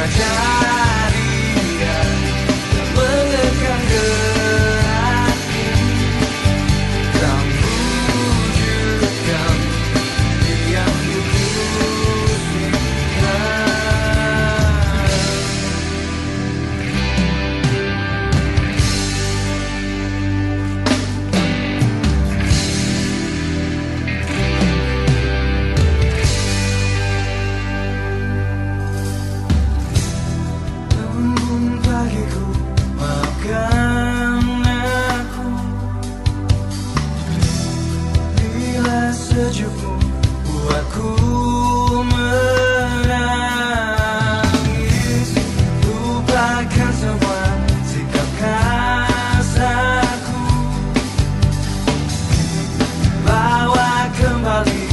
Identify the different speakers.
Speaker 1: i guy. diriku makan aku. Bila sejukmu buatku menangis Lupakan semua sikap kasarku. Bawa kembali